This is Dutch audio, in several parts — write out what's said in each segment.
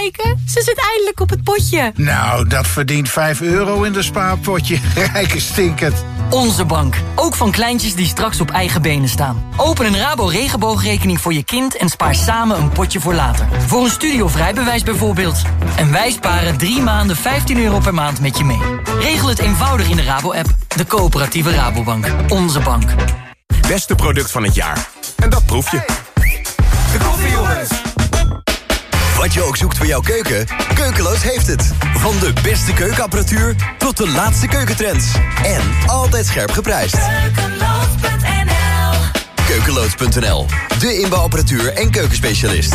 kijken, ze zit eindelijk op het potje. Nou, dat verdient 5 euro in de spaarpotje. Rijke stinkend. Onze bank. Ook van kleintjes die straks op eigen benen staan. Open een Rabo regenboogrekening voor je kind en spaar samen een potje voor later. Voor een studiovrijbewijs bijvoorbeeld. En wij sparen drie maanden 15 euro per maand met je mee. Regel het eenvoudig in de Rabo-app. De coöperatieve Rabobank. Onze bank. Beste product van het jaar. En dat proef je. De koffie, jongens. Wat je ook zoekt voor jouw keuken, Keukeloos heeft het. Van de beste keukenapparatuur tot de laatste keukentrends. En altijd scherp geprijsd. Keukeloos.nl Keukeloos.nl, de inbouwapparatuur en keukenspecialist.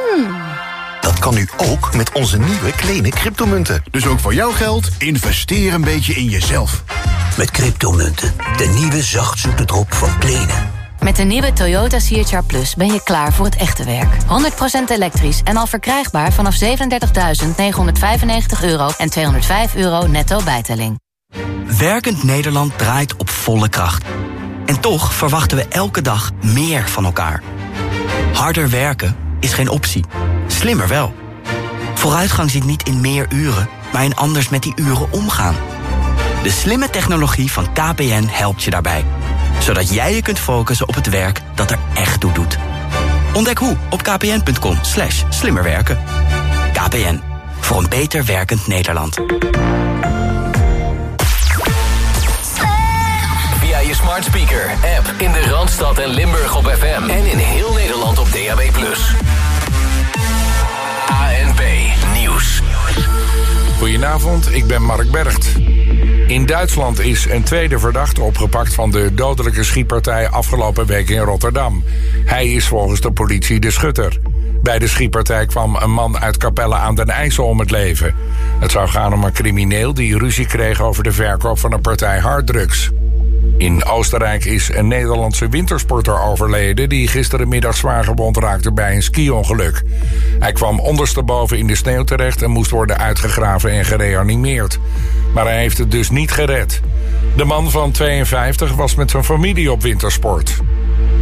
kan nu ook met onze nieuwe kleine cryptomunten. Dus ook voor jouw geld, investeer een beetje in jezelf. Met cryptomunten, de nieuwe zachtzoete drop van Plenen. Met de nieuwe Toyota CHR Plus ben je klaar voor het echte werk. 100% elektrisch en al verkrijgbaar vanaf 37.995 euro en 205 euro netto bijtelling. Werkend Nederland draait op volle kracht. En toch verwachten we elke dag meer van elkaar. Harder werken is geen optie. Slimmer wel. Vooruitgang zit niet in meer uren, maar in anders met die uren omgaan. De slimme technologie van KPN helpt je daarbij. Zodat jij je kunt focussen op het werk dat er echt toe doet. Ontdek hoe op kpn.com slash slimmerwerken. KPN, voor een beter werkend Nederland. Via je smart speaker, app in de Randstad en Limburg op FM. En in heel Nederland op DAB+. ANP Nieuws. Goedenavond, ik ben Mark Bergt. In Duitsland is een tweede verdachte opgepakt van de dodelijke schietpartij afgelopen week in Rotterdam. Hij is volgens de politie de schutter. Bij de schietpartij kwam een man uit Capelle aan den IJssel om het leven. Het zou gaan om een crimineel die ruzie kreeg over de verkoop van een partij harddrugs. In Oostenrijk is een Nederlandse wintersporter overleden... die gisterenmiddag zwaar gewond raakte bij een ski-ongeluk. Hij kwam ondersteboven in de sneeuw terecht... en moest worden uitgegraven en gereanimeerd. Maar hij heeft het dus niet gered. De man van 52 was met zijn familie op wintersport.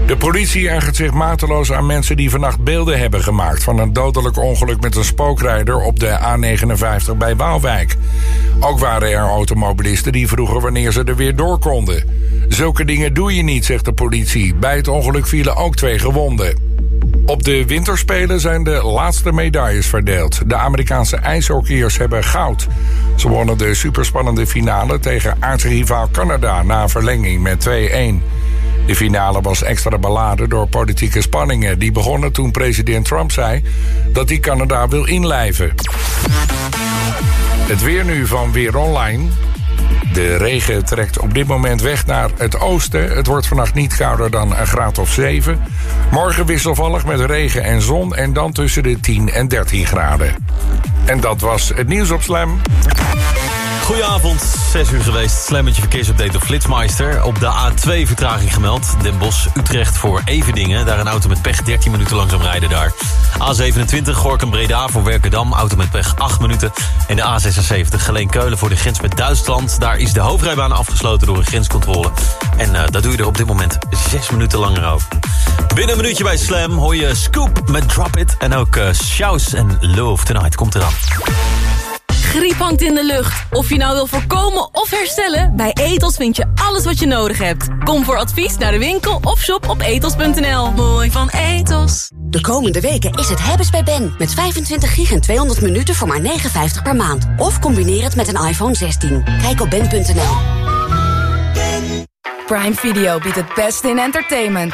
De politie ergert zich mateloos aan mensen die vannacht beelden hebben gemaakt... van een dodelijk ongeluk met een spookrijder op de A59 bij Waalwijk. Ook waren er automobilisten die vroegen wanneer ze er weer door konden. Zulke dingen doe je niet, zegt de politie. Bij het ongeluk vielen ook twee gewonden. Op de winterspelen zijn de laatste medailles verdeeld. De Amerikaanse ijshockeyers hebben goud. Ze wonnen de superspannende finale tegen aartsrivaal Canada... na verlenging met 2-1. De finale was extra beladen door politieke spanningen. Die begonnen toen president Trump zei dat hij Canada wil inlijven. Het weer nu van Weer Online. De regen trekt op dit moment weg naar het oosten. Het wordt vannacht niet kouder dan een graad of 7. Morgen wisselvallig met regen en zon en dan tussen de 10 en 13 graden. En dat was het nieuws op Slam. Goedenavond, 6 uur geweest. Slammetje verkeersupdate door Flitsmeister. Op de A2 vertraging gemeld. Den Bosch, Utrecht voor Evedingen. Daar een auto met pech 13 minuten langzaam rijden daar. A27 Gorkum Breda voor Werkendam. Auto met pech 8 minuten. En de A76 Geleen Keulen voor de grens met Duitsland. Daar is de hoofdrijbaan afgesloten door een grenscontrole. En uh, daar doe je er op dit moment 6 minuten langer over. Binnen een minuutje bij Slam hoor je Scoop met Drop It. En ook uh, Shouse en Love Tonight komt eraan. Griep hangt in de lucht. Of je nou wil voorkomen of herstellen, bij Etos vind je alles wat je nodig hebt. Kom voor advies naar de winkel of shop op etos.nl. Mooi van Etos. De komende weken is het hebben's bij Ben. Met 25 gig en 200 minuten voor maar 59 per maand. Of combineer het met een iPhone 16. Kijk op ben.nl. Prime Video biedt het beste in entertainment.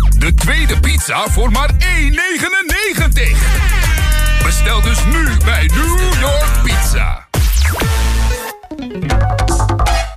De tweede pizza voor maar 1,99. Bestel dus nu bij New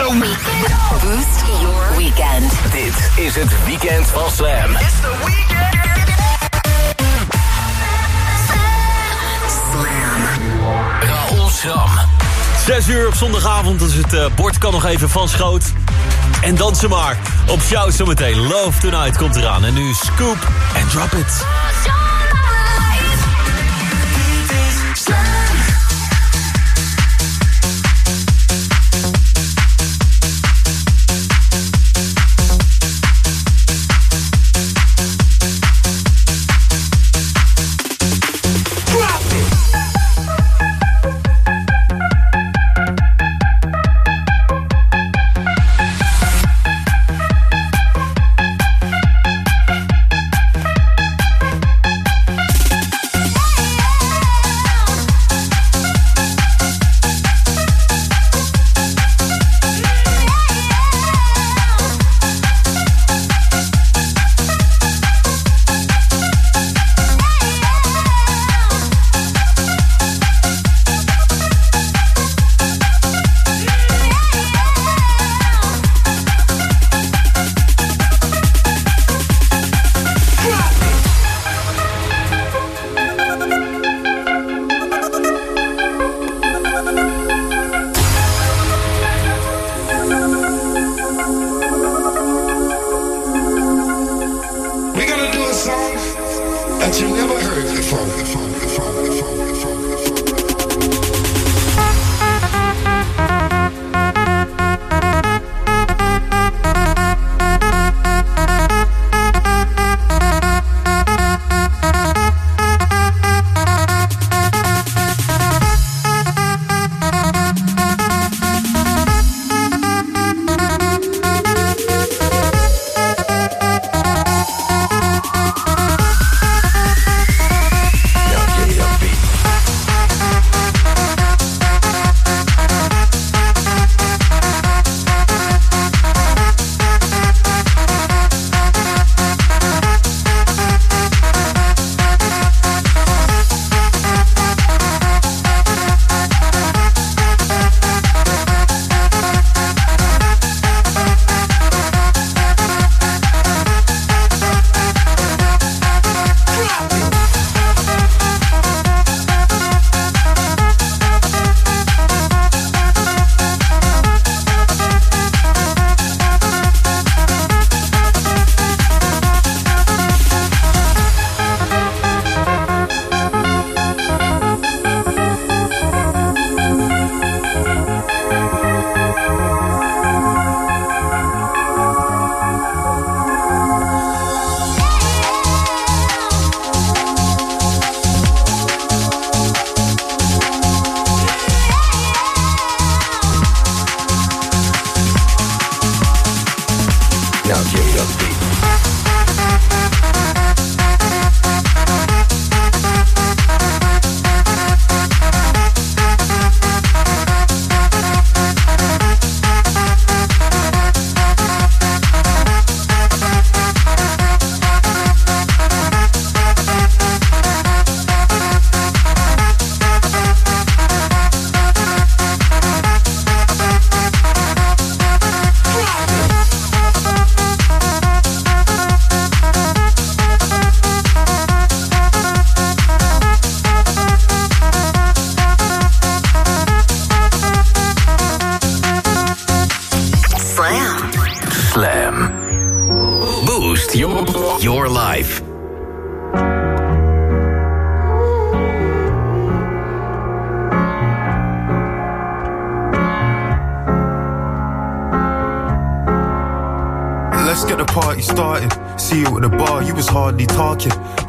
Boost your weekend. Dit is het weekend van Slam. It's the weekend. Slam. Raoul Schram. Zes uur op zondagavond, dus het uh, bord kan nog even van schoot. En dansen maar. Op show zometeen. Love Tonight komt eraan. En nu Scoop en Drop It.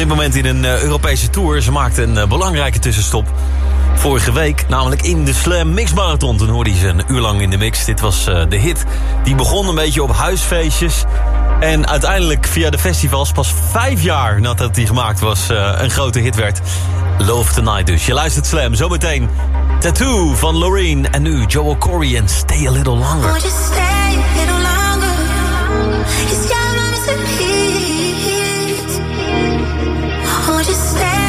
dit moment in een eh, Europese tour. Ze maakte een eh, belangrijke tussenstop vorige week. Namelijk in de Slam Mix Marathon. Toen hoorde ze een uur lang in de mix. Dit was eh, de hit. Die begon een beetje op huisfeestjes. En uiteindelijk via de festivals, pas vijf jaar nadat die gemaakt was, een grote hit werd. Love Tonight dus. Je luistert Slam. Zometeen Tattoo van Loreen. En nu Joel Corey en Stay A Little Longer. just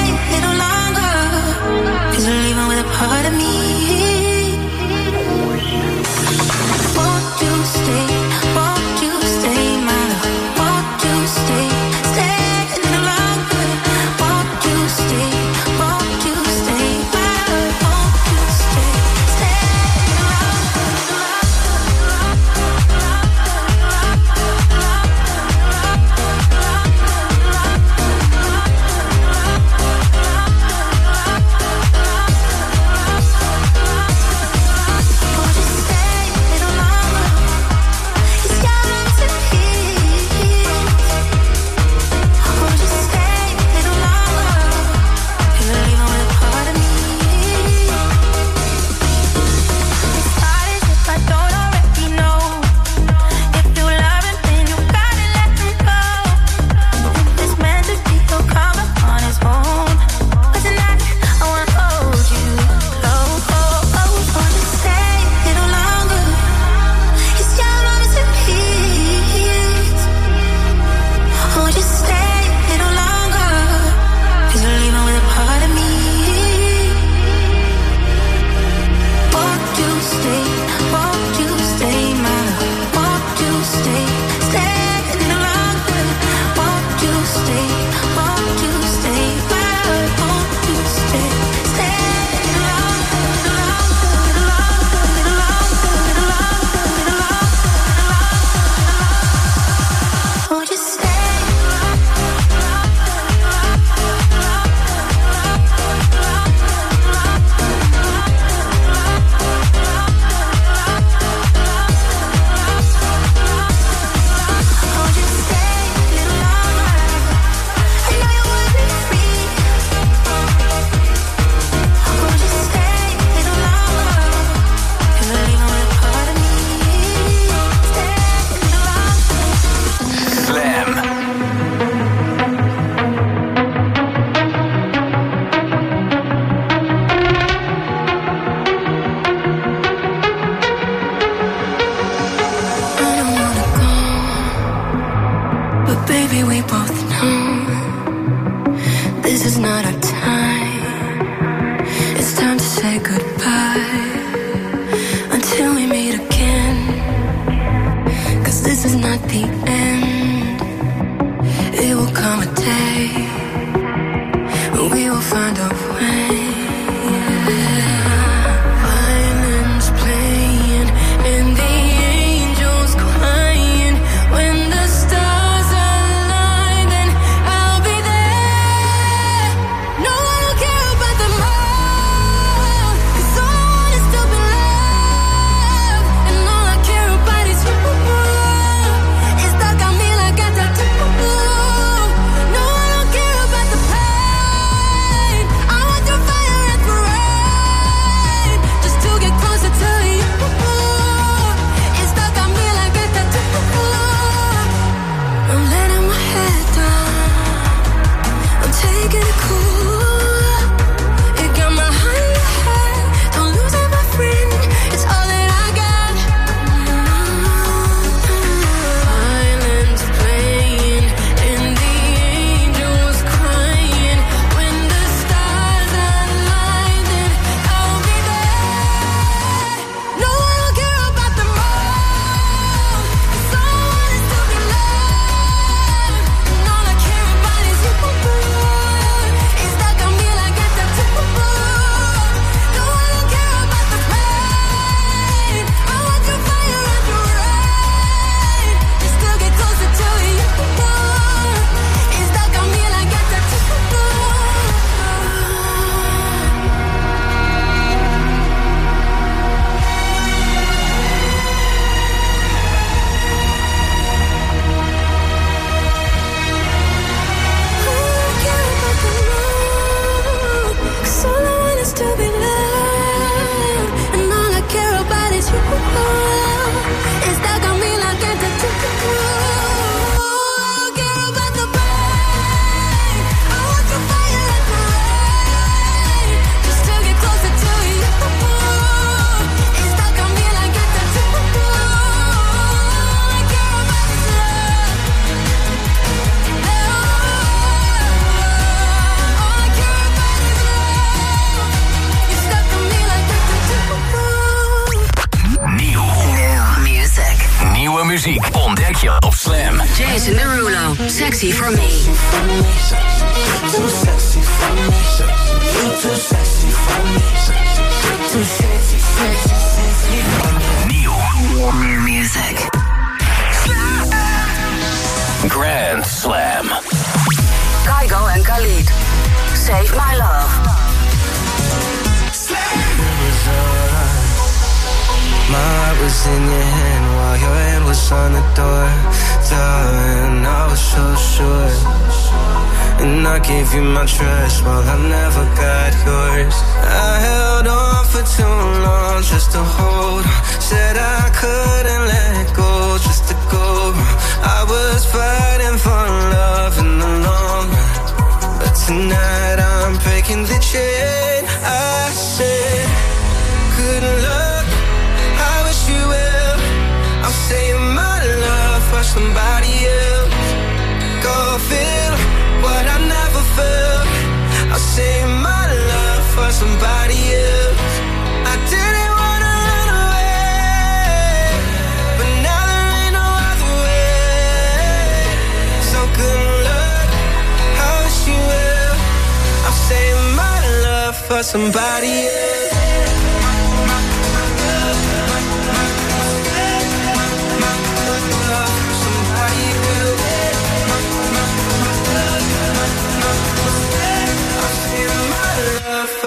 for somebody else.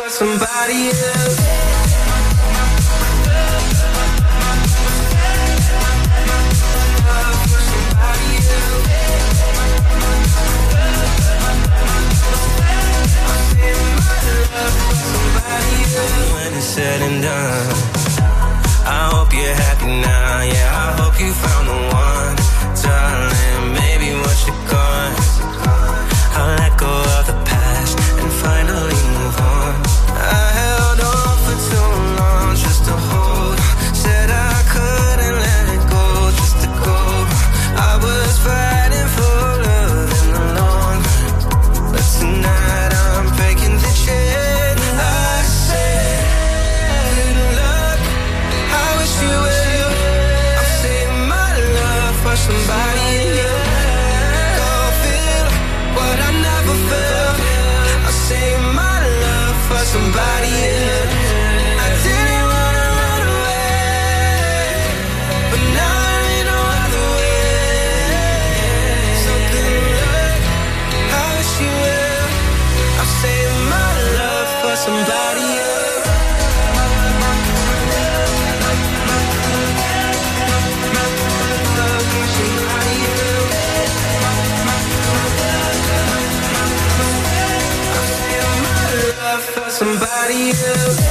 Somebody else said and done. I hope you're happy now, yeah, I hope you find you.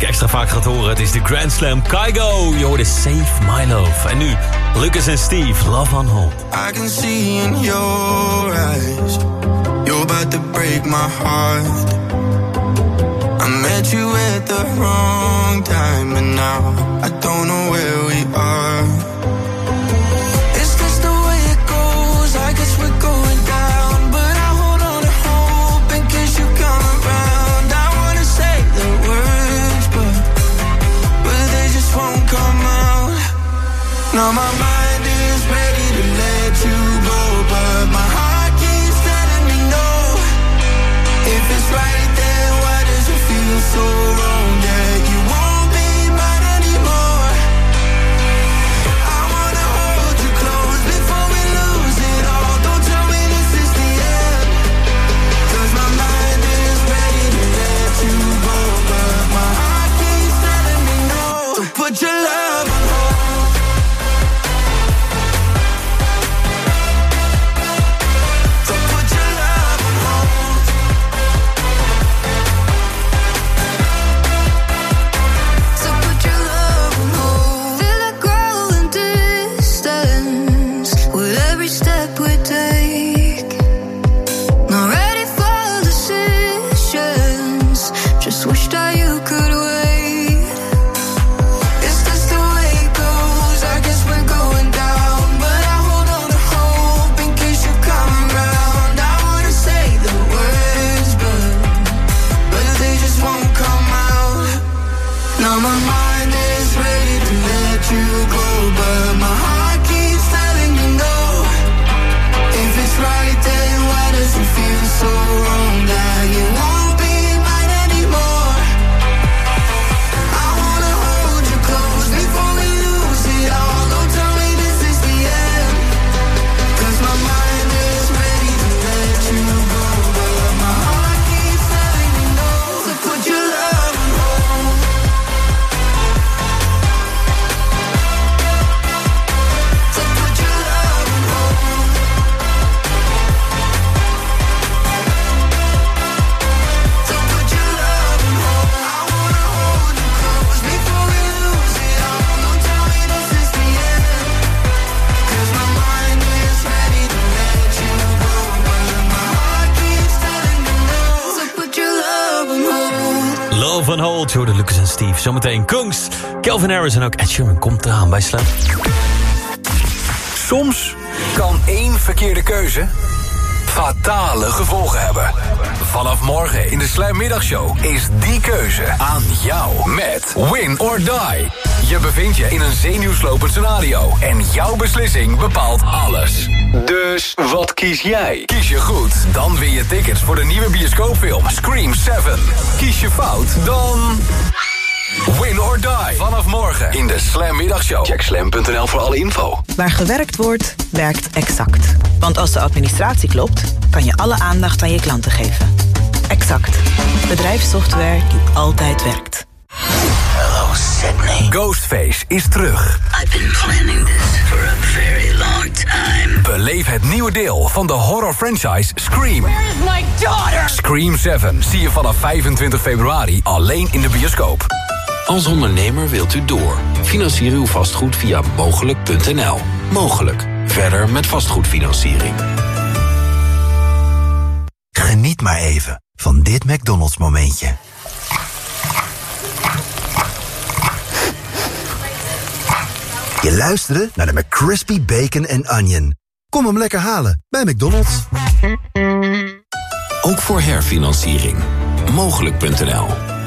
week extra vaak gaat horen. Het is de Grand Slam Kygo. Je hoorde Save My Love. En nu Lucas en Steve, Love on Hold. I can see in your eyes You're about to break my heart I met you at the wrong time And now I don't know where we are Mama. Zometeen Kungs, Calvin Harris en ook Ed Sheeran komt eraan bij Slam. Soms kan één verkeerde keuze fatale gevolgen hebben. Vanaf morgen in de Slam Middagshow is die keuze aan jou met Win or Die. Je bevindt je in een zenuwslopend scenario en jouw beslissing bepaalt alles. Dus wat kies jij? Kies je goed, dan win je tickets voor de nieuwe bioscoopfilm Scream 7. Kies je fout, dan... Win or die. Vanaf morgen in de Slam Middagshow. Check slam.nl voor alle info. Waar gewerkt wordt, werkt Exact. Want als de administratie klopt, kan je alle aandacht aan je klanten geven. Exact. Bedrijfssoftware die altijd werkt. Hello Sydney. Ghostface is terug. I've been planning this for a very long time. Beleef het nieuwe deel van de horror franchise Scream. Where is my daughter? Scream 7 zie je vanaf 25 februari alleen in de bioscoop. Als ondernemer wilt u door. Financier uw vastgoed via mogelijk.nl. Mogelijk. Verder met vastgoedfinanciering. Geniet maar even van dit McDonald's momentje. Je luisterde naar de McCrispy Bacon and Onion. Kom hem lekker halen bij McDonald's. Ook voor herfinanciering. Mogelijk.nl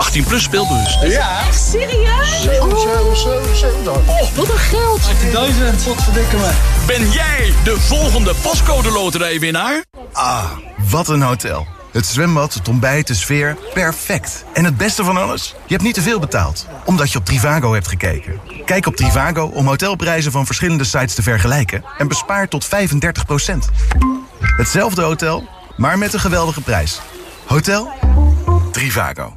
18 plus speelbus. Ja. Echt serieus? 7, 7, 7, 7. Oh, wat een geld. 18.000, wat verdikken me. Ben jij de volgende pascode loterijwinnaar? Ah, wat een hotel. Het zwembad, het ontbijt, de sfeer, perfect. En het beste van alles? Je hebt niet te veel betaald, omdat je op Trivago hebt gekeken. Kijk op Trivago om hotelprijzen van verschillende sites te vergelijken... en bespaar tot 35% Hetzelfde hotel, maar met een geweldige prijs. Hotel Trivago.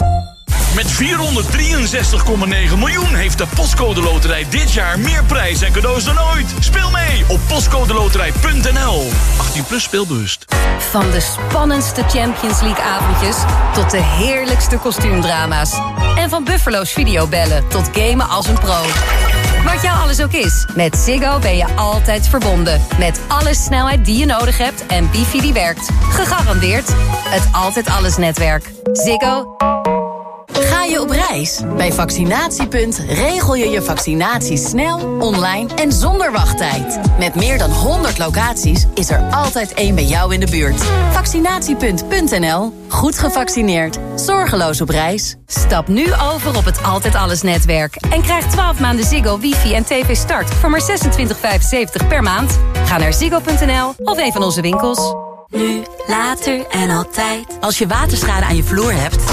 Met 463,9 miljoen heeft de Postcode Loterij dit jaar meer prijs en cadeaus dan ooit. Speel mee op postcodeloterij.nl. 18 plus speelbewust. Van de spannendste Champions League avondjes tot de heerlijkste kostuumdrama's. En van Buffalo's videobellen tot gamen als een pro. Wat jou alles ook is, met Ziggo ben je altijd verbonden. Met alle snelheid die je nodig hebt en wifi die werkt. Gegarandeerd het Altijd Alles netwerk. Ziggo. Ga je op reis? Bij Vaccinatiepunt regel je je vaccinatie snel, online en zonder wachttijd. Met meer dan 100 locaties is er altijd één bij jou in de buurt. Vaccinatiepunt.nl. Goed gevaccineerd. Zorgeloos op reis. Stap nu over op het Altijd Alles netwerk. En krijg 12 maanden Ziggo, wifi en tv start voor maar 26,75 per maand. Ga naar ziggo.nl of een van onze winkels. Nu, later en altijd. Als je waterschade aan je vloer hebt...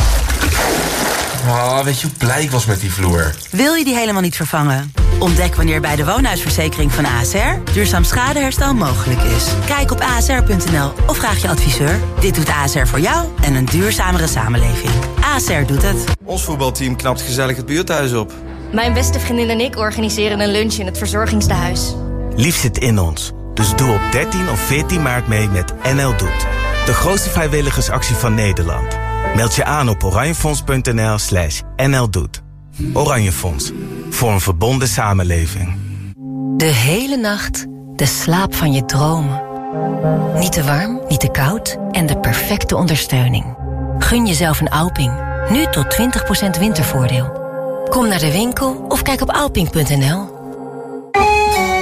Ah, weet je hoe blij ik was met die vloer? Wil je die helemaal niet vervangen? Ontdek wanneer bij de woonhuisverzekering van ASR duurzaam schadeherstel mogelijk is. Kijk op asr.nl of vraag je adviseur. Dit doet ASR voor jou en een duurzamere samenleving. ASR doet het. Ons voetbalteam knapt gezellig het buurthuis op. Mijn beste vriendin en ik organiseren een lunch in het verzorgingstehuis. Lief zit in ons. Dus doe op 13 of 14 maart mee met NL Doet. De grootste vrijwilligersactie van Nederland. Meld je aan op oranjefonds.nl slash nldoet. Oranje Fonds. Voor een verbonden samenleving. De hele nacht De slaap van je dromen. Niet te warm, niet te koud en de perfecte ondersteuning. Gun jezelf een Alping. Nu tot 20% wintervoordeel. Kom naar de winkel of kijk op alping.nl.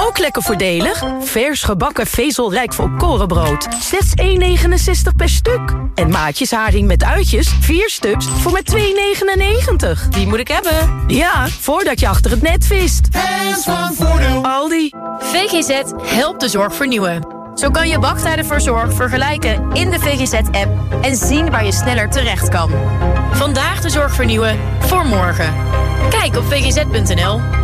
Ook lekker voordelig. Vers gebakken vezelrijk volkorenbrood. Slechts 1,69 per stuk. En maatjes haring met uitjes, 4 stuks, voor maar 2,99. Die moet ik hebben. Ja, voordat je achter het net vist. Hands van Voordeel. Aldi. VGZ helpt de zorg vernieuwen. Zo kan je wachttijden voor zorg vergelijken in de VGZ-app... en zien waar je sneller terecht kan. Vandaag de zorg vernieuwen, voor morgen. Kijk op vgz.nl.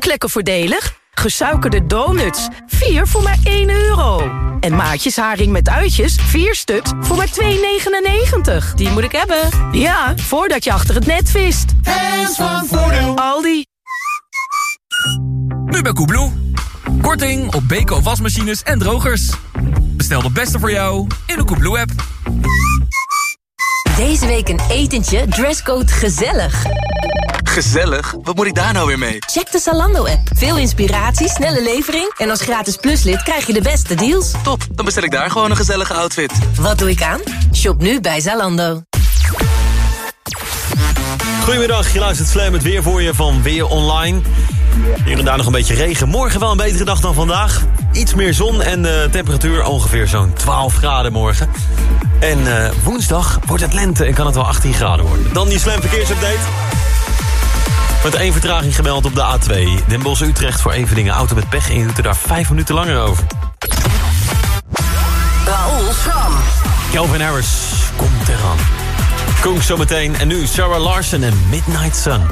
Ook lekker voordelig. Gesuikerde donuts, 4 voor maar 1 euro. En maatjes haring met uitjes, 4 stuks, voor maar 2,99. Die moet ik hebben. Ja, voordat je achter het net vist. Hands van Voordeel. Aldi. Nu bij Koebloe. Korting op Beko wasmachines en drogers. Bestel de beste voor jou in de Koebloe-app. Deze week een etentje, dresscode gezellig. Gezellig? Wat moet ik daar nou weer mee? Check de Zalando-app. Veel inspiratie, snelle levering... en als gratis pluslid krijg je de beste deals. Top, dan bestel ik daar gewoon een gezellige outfit. Wat doe ik aan? Shop nu bij Zalando. Goedemiddag, je luistert Slam het weer voor je van Weer Online. Hier en daar nog een beetje regen. Morgen wel een betere dag dan vandaag. Iets meer zon en de temperatuur ongeveer zo'n 12 graden morgen. En eh, woensdag wordt het lente en kan het wel 18 graden worden. Dan die Slam verkeersupdate. Met één vertraging gemeld op de A2. Den Bosch Utrecht voor Eveningen. Auto met pech en je doet er daar vijf minuten langer over. Raoul. Calvin Harris komt eraan. Koen zometeen. En nu Sarah Larson en Midnight Sun.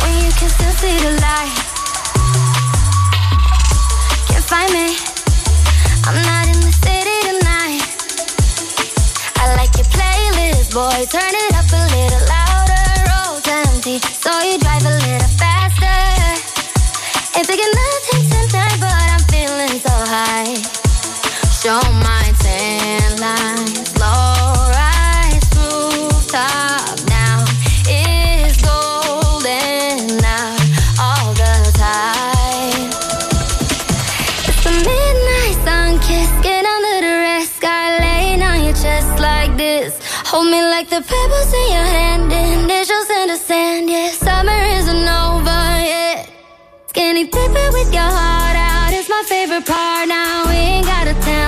When you can still see the light. Can't find me. I'm not in the city tonight. I like your playlist, boy. Turn it up a little empty, so you drive a little faster. Ain't thinking nothing tonight, but I'm feeling so high. Show my tan lines, slow rise, rooftop. It's golden all the time. It's midnight sun kiss, under the sky, laying on your chest like this. Hold me like the pebbles in your hand, initials in the sand. With your heart out is my favorite part. Now we ain't gotta tell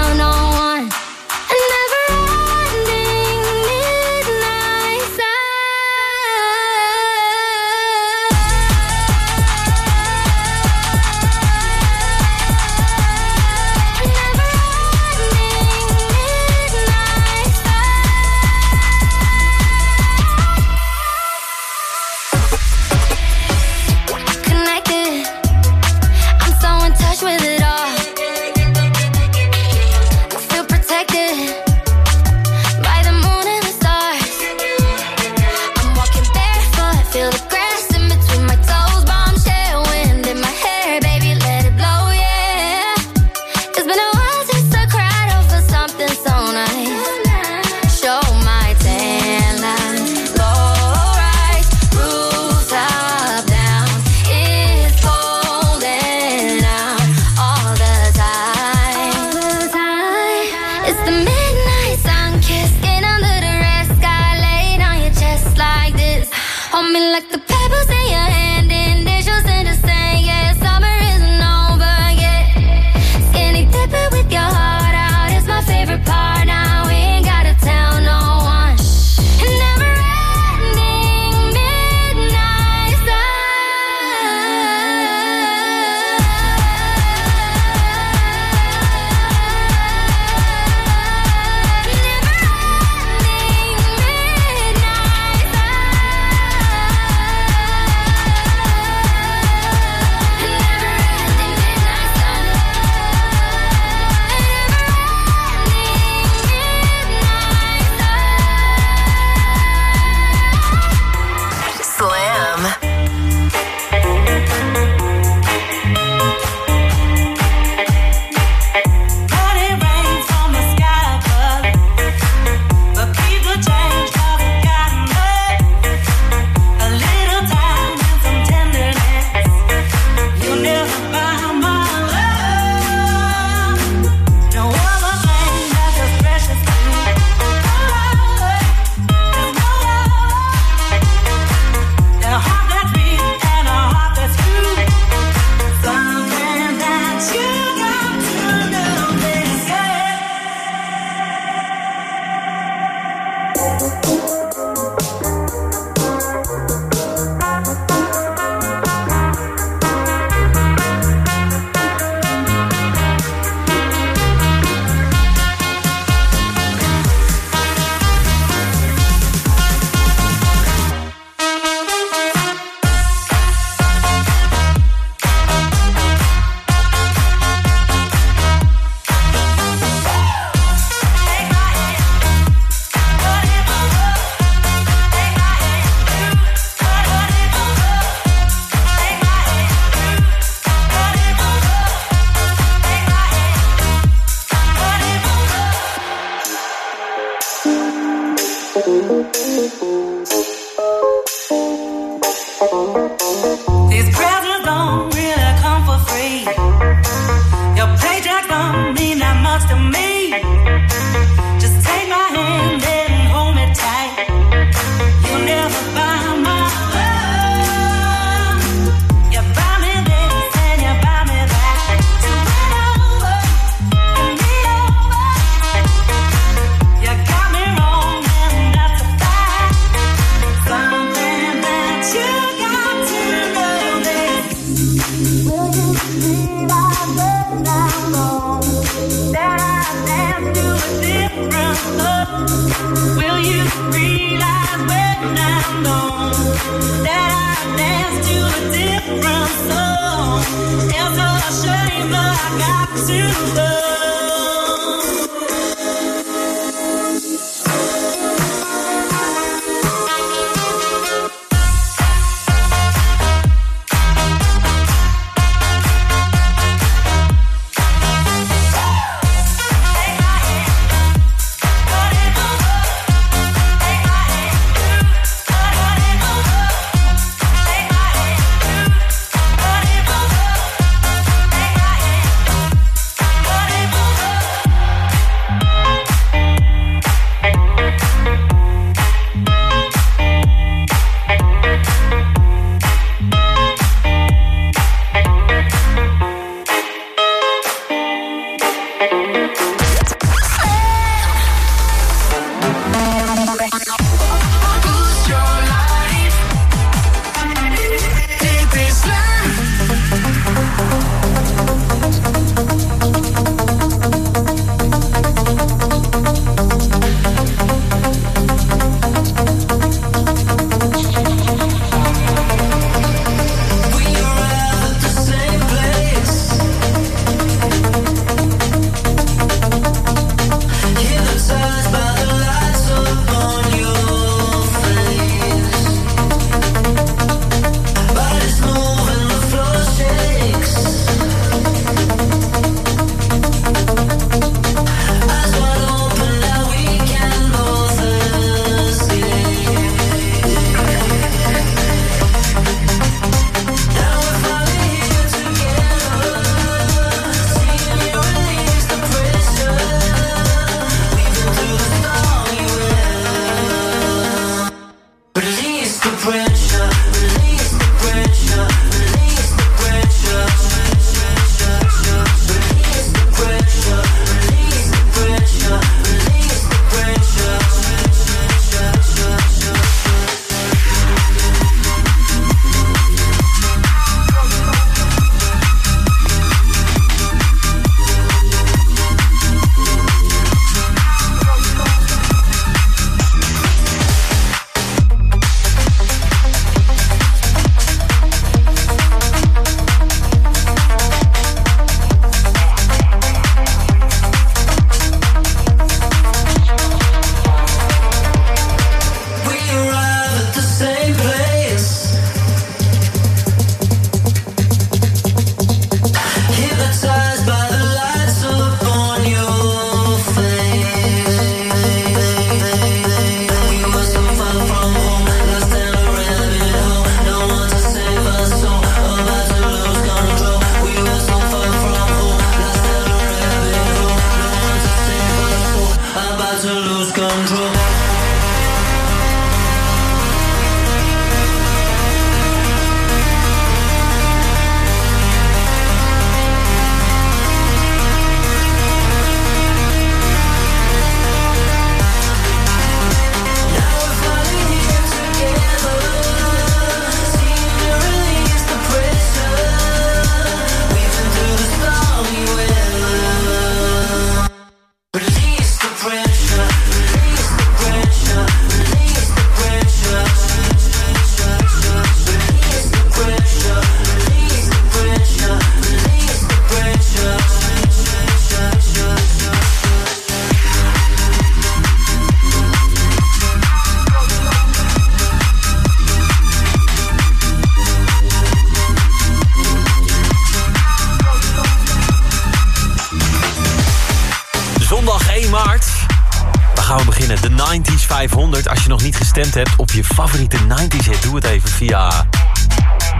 gestemd hebt op je favoriete 90s hit. Doe het even via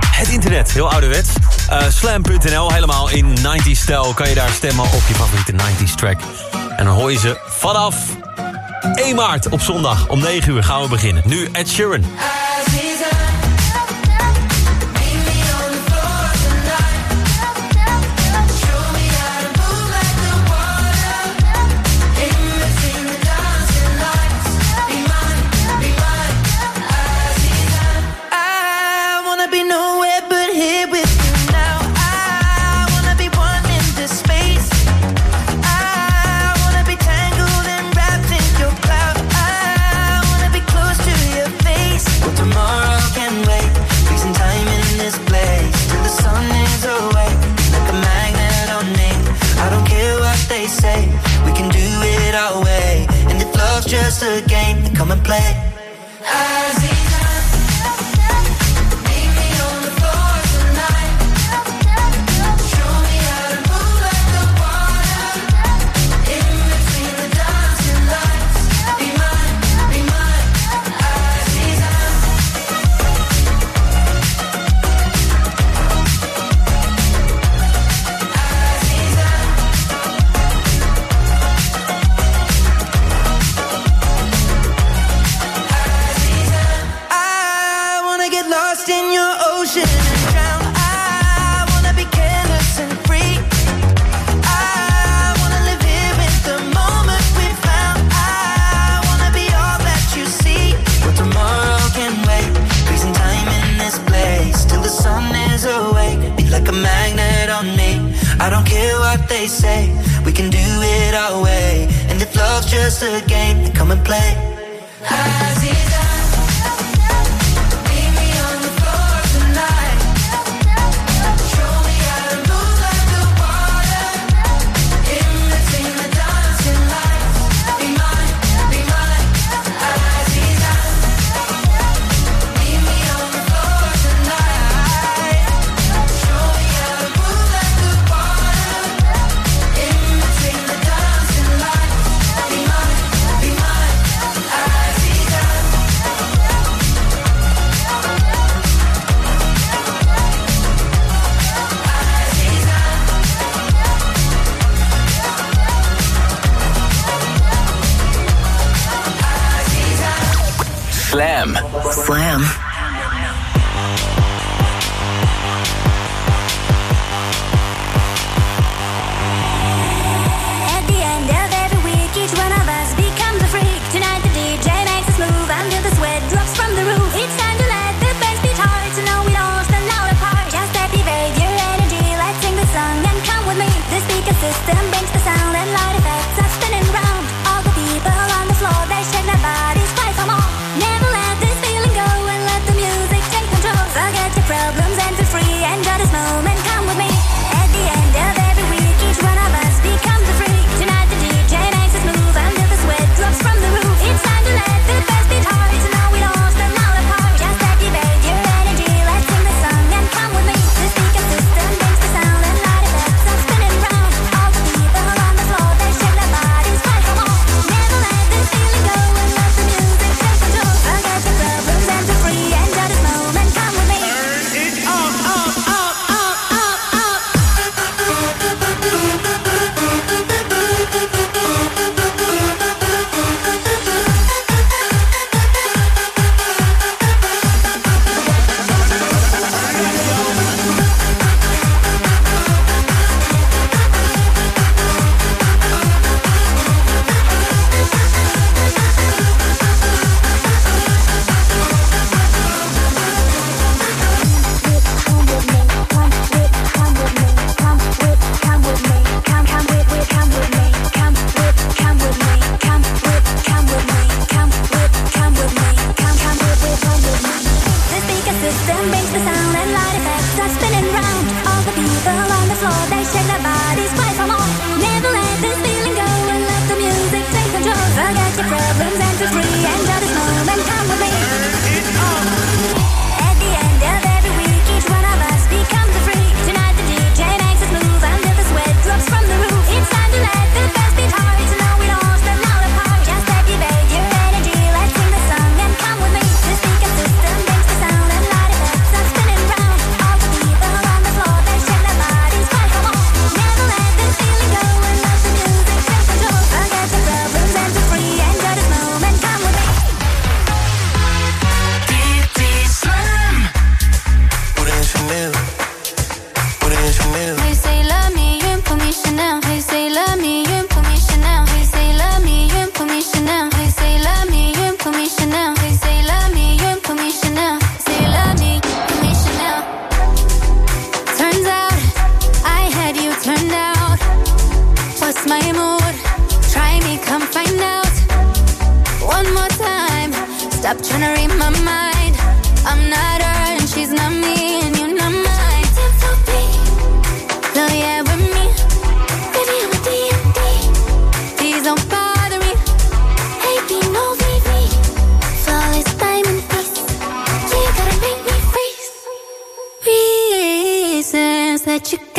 het internet. Heel ouderwets. Eh, Slam.nl, helemaal in 90s stijl. Kan je daar stemmen op je favoriete 90s track. En dan hoor je ze vanaf 1 maart op zondag om 9 uur gaan we beginnen. Nu Ed Sheeran.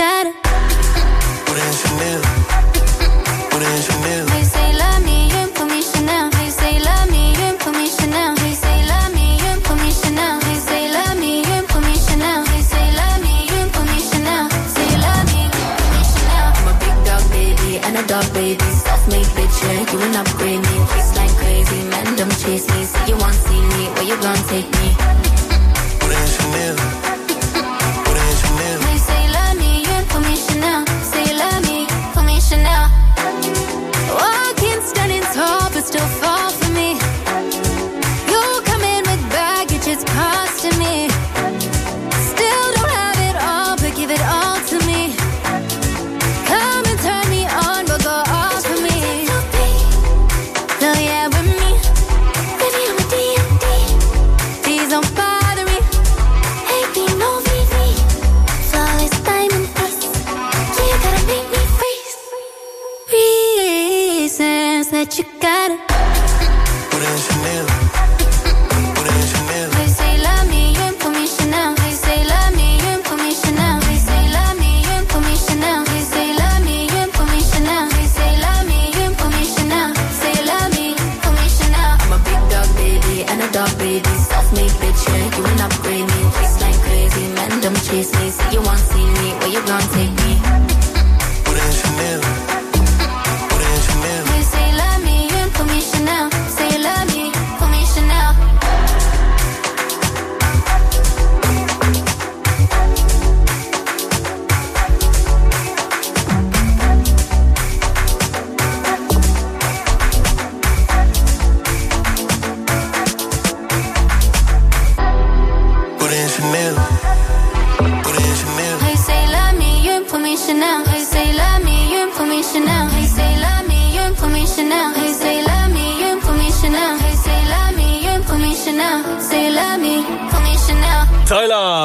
That you gotta. Hey,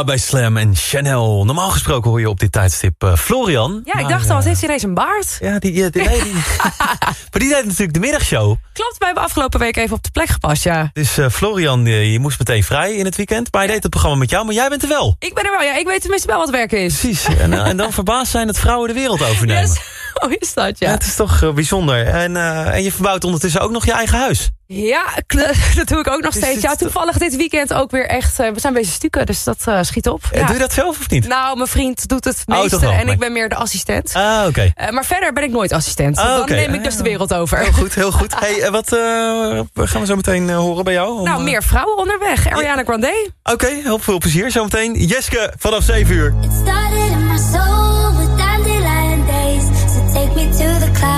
Bij Slam en Chanel. Normaal gesproken hoor je op dit tijdstip eh, Florian. Ja, ik Maar, dacht al, wat heeft hij ineens een baard? Ja, die, die, die, nee, die- maar die deed natuurlijk de middagshow. Klopt, wij hebben afgelopen week even op de plek gepast, ja. Dus eh, Florian, eh, je moest meteen vrij in het weekend. Maar hij deed het programma met jou, maar jij bent er wel. Ik ben er wel, ja. Ik weet tenminste wel wat werk is. Precies. En, en dan verbaasd zijn dat vrouwen de wereld overnemen. Yes. Hoe is dat, Ja, ja? het is toch bijzonder. En, eh, en je verbouwt ondertussen ook nog je eigen huis. Ja, dat doe ik ook nog Dus steeds. Ja, toevallig dit weekend ook weer echt... eh, we zijn bezig stukken, dus dat eh, schiet op. Eh, Ja. Doe je dat zelf of niet? Nou, mijn vriend doet het Oh, meeste wel, en maar- ik ben meer de assistent. Ah, oké. Eh, maar verder ben ik nooit assistent. Ah, Dan neem ik dus de wereld over. Heel goed, heel goed. Hey, wat eh, gaan we zo meteen horen bij jou? Om, Nou, meer vrouwen onderweg. Ariana Grande. Oké, heel veel plezier. Zometeen Jeske vanaf 7 uur. Started in my soul with dandelion days. So take me to the clouds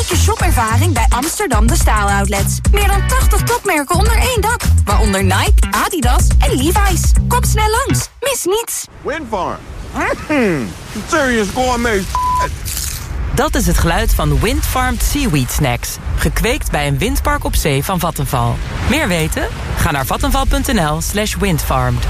Unieke shopervaring bij Amsterdam De Staal Outlets. Meer dan 80 topmerken onder één dak. Waaronder Nike, Adidas en Levi's. Kom snel langs. Mis niets. Windfarm. Mm, serious gourmet Dat is het geluid van Windfarmed Seaweed Snacks. Gekweekt bij een windpark op zee van Vattenval. Meer weten? Ga naar vattenval.nl slash windfarmed.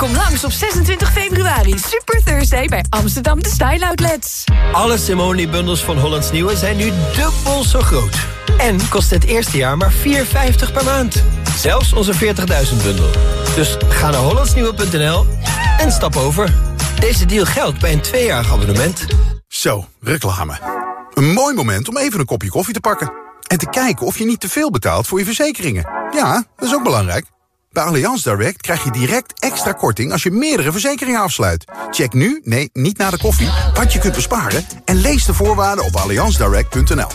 Kom langs op 26 februari. Super Thursday bij Amsterdam De Style Outlets. Alle Simone-bundels van Hollands Nieuwe zijn nu dubbel zo groot. En kost het eerste jaar maar 4,50 per maand. Zelfs onze 40.000 bundel. Dus ga naar hollandsnieuwe.nl en stap over. Deze deal geldt bij een tweejarig abonnement. Zo, reclame. Een mooi moment om even een kopje koffie te pakken. En te kijken of je niet te veel betaalt voor je verzekeringen. Ja, dat is ook belangrijk. Bij Allianz Direct krijg je direct extra korting als je meerdere verzekeringen afsluit. Check nu, nee, niet na de koffie, wat je kunt besparen... en lees de voorwaarden op allianzdirect.nl.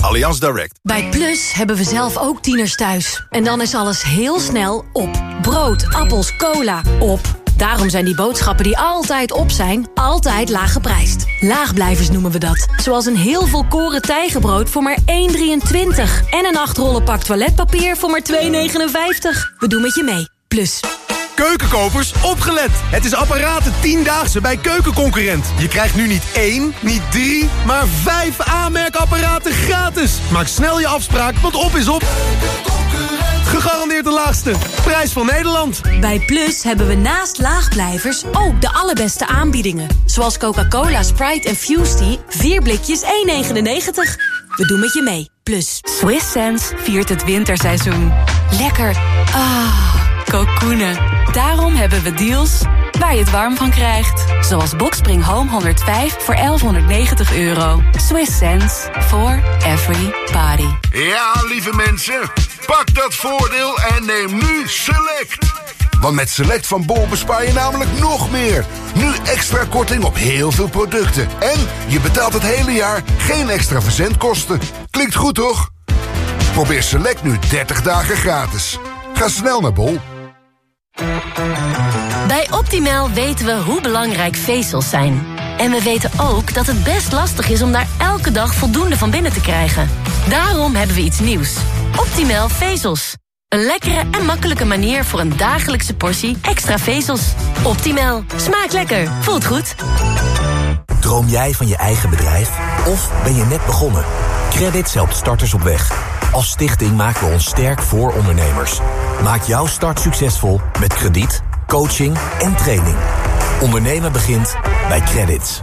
Allianz Direct. Bij Plus hebben we zelf ook tieners thuis. En dan is alles heel snel op. Brood, appels, cola, op. Daarom zijn die boodschappen die altijd op zijn, altijd laag geprijsd. Laagblijvers noemen we dat. Zoals een heel volkoren tijgenbrood voor maar 1,23. En een 8 rollen pak toiletpapier voor maar 2,59. We doen met je mee. Plus. Keukenkopers, opgelet! Het is apparaten 10-daagse bij Keukenconcurrent. Je krijgt nu niet één, niet drie, maar vijf aanmerkapparaten gratis. Maak snel je afspraak, want op is op. Gegarandeerd de laagste. Prijs van Nederland. Bij Plus hebben we naast laagblijvers ook de allerbeste aanbiedingen. Zoals Coca-Cola, Sprite en Fusty. 4 blikjes 1,99. We doen met je mee. Plus. Swiss Sense viert het winterseizoen. Lekker. Ah, kokoenen. Daarom hebben we deals waar je het warm van krijgt. Zoals Boxspring Home 105 voor 1190 euro. Swiss sense for every body. Ja, lieve mensen, pak dat voordeel en neem nu Select. Want met Select van Bol bespaar je namelijk nog meer. Nu extra korting op heel veel producten. En je betaalt het hele jaar geen extra verzendkosten. Klinkt goed, toch? Probeer Select nu 30 dagen gratis. Ga snel naar Bol. Bij Optimal weten we hoe belangrijk vezels zijn. En we weten ook dat het best lastig is om daar elke dag voldoende van binnen te krijgen. Daarom hebben we iets nieuws. Optimal vezels. Een lekkere en makkelijke manier voor een dagelijkse portie extra vezels. Optimal. Smaakt lekker. Voelt goed. Droom jij van je eigen bedrijf? Of ben je net begonnen? Credits helpt starters op weg. Als stichting maken we ons sterk voor ondernemers. Maak jouw start succesvol met krediet, coaching en training. Ondernemen begint bij Credits.